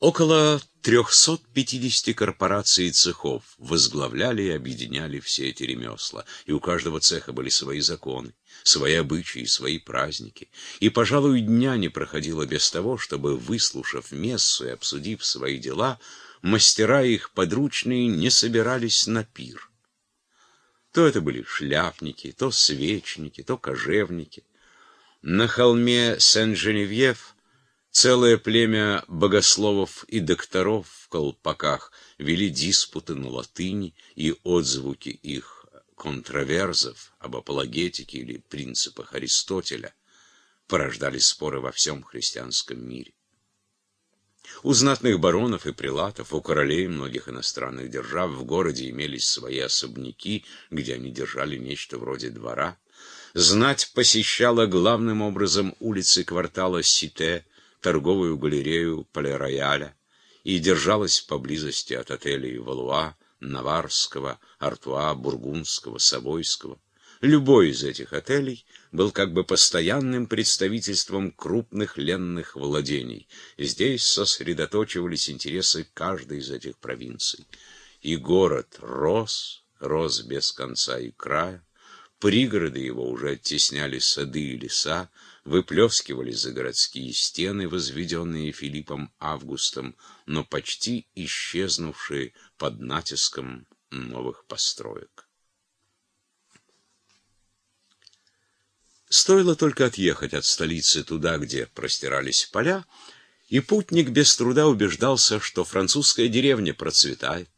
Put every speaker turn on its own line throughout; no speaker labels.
Около 350 корпораций и цехов возглавляли и объединяли все эти ремесла, и у каждого цеха были свои законы, свои обычаи, свои праздники. И, пожалуй, дня не проходило без того, чтобы, выслушав мессу и обсудив свои дела, мастера их подручные не собирались на пир. То это были шляпники, то свечники, то кожевники. На холме Сен-Женевьев Целое племя богословов и докторов в колпаках вели диспуты на латыни, и отзвуки их контраверзов об апологетике или принципах Аристотеля порождали споры во всем христианском мире. У знатных баронов и прилатов, у королей многих иностранных держав в городе имелись свои особняки, где они держали нечто вроде двора. Знать посещала главным образом улицы квартала Сите, торговую галерею Пале-Рояля и держалась поблизости от отелей Валуа, Наварского, Артуа, Бургундского, Савойского. Любой из этих отелей был как бы постоянным представительством крупных ленных владений. Здесь сосредоточивались интересы каждой из этих провинций. И город рос, рос без конца и края. Пригороды его уже оттесняли сады и леса, выплескивали за городские стены, возведенные Филиппом Августом, но почти исчезнувшие под натиском новых построек. Стоило только отъехать от столицы туда, где простирались поля, и путник без труда убеждался, что французская деревня процветает.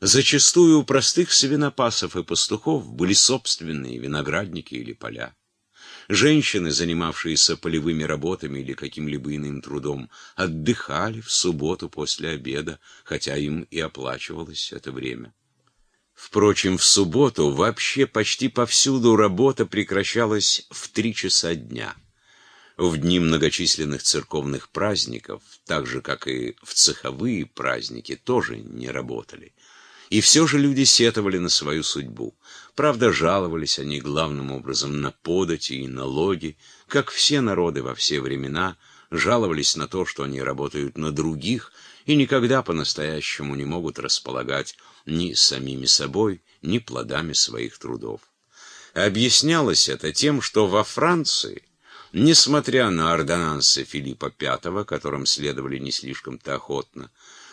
Зачастую у простых свинопасов и пастухов были собственные виноградники или поля. Женщины, занимавшиеся полевыми работами или каким-либо иным трудом, отдыхали в субботу после обеда, хотя им и оплачивалось это время. Впрочем, в субботу вообще почти повсюду работа прекращалась в три часа дня. В дни многочисленных церковных праздников, так же, как и в цеховые праздники, тоже не работали. И все же люди сетовали на свою судьбу. Правда, жаловались они главным образом на подати и налоги, как все народы во все времена жаловались на то, что они работают на других и никогда по-настоящему не могут располагать ни самими собой, ни плодами своих трудов. Объяснялось это тем, что во Франции, несмотря на ордонансы Филиппа V, которым следовали не слишком-то охотно,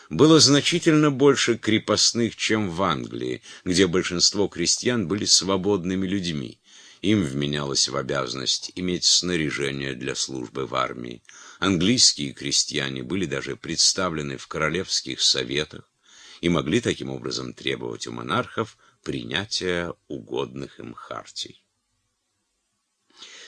было значительно больше крепостных, чем в Англии, где большинство крестьян были свободными людьми. Им вменялось в обязанность иметь снаряжение для службы в армии. Английские крестьяне были даже представлены в королевских советах и могли таким образом требовать у монархов принятия угодных им хартий.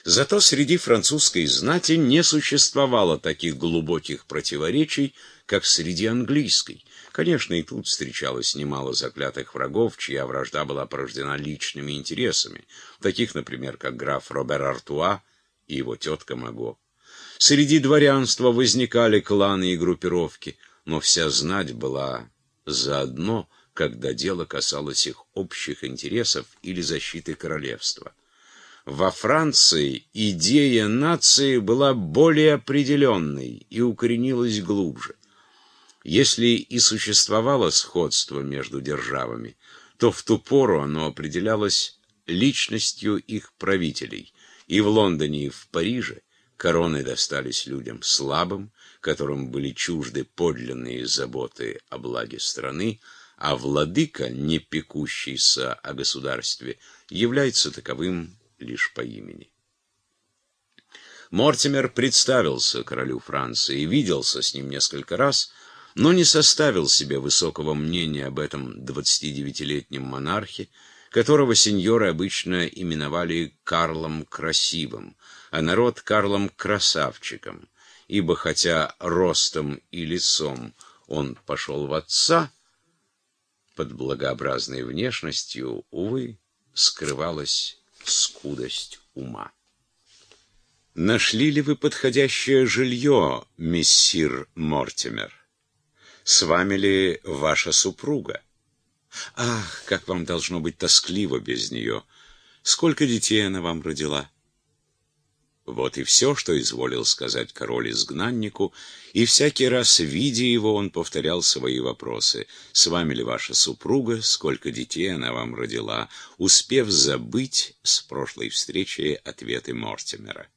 Зато среди французской знати не существовало таких глубоких противоречий, как среди английской. Конечно, и тут встречалось немало заклятых врагов, чья вражда была порождена личными интересами, таких, например, как граф Робер Артуа и его тетка Маго. Среди дворянства возникали кланы и группировки, но вся знать была заодно, когда дело касалось их общих интересов или защиты королевства. Во Франции идея нации была более определенной и укоренилась глубже. Если и существовало сходство между державами, то в ту пору оно определялось личностью их правителей. И в Лондоне, и в Париже короны достались людям слабым, которым были чужды подлинные заботы о благе страны, а владыка, не пекущийся о государстве, является таковым лишь по имени. Мортимер представился королю Франции и виделся с ним несколько раз, но не составил себе высокого мнения об этом 29-летнем монархе, которого сеньоры обычно именовали Карлом Красивым, а народ Карлом Красавчиком, ибо хотя ростом и лицом он пошел в отца, под благообразной внешностью, увы, скрывалась скудость ума. Нашли ли вы подходящее жилье, мессир Мортимер? С вами ли ваша супруга? Ах, как вам должно быть тоскливо без нее! Сколько детей она вам родила? Вот и все, что изволил сказать король изгнаннику, и всякий раз, видя его, он повторял свои вопросы. «С вами ли ваша супруга? Сколько детей она вам родила?» успев забыть с прошлой встречи ответы Мортимера.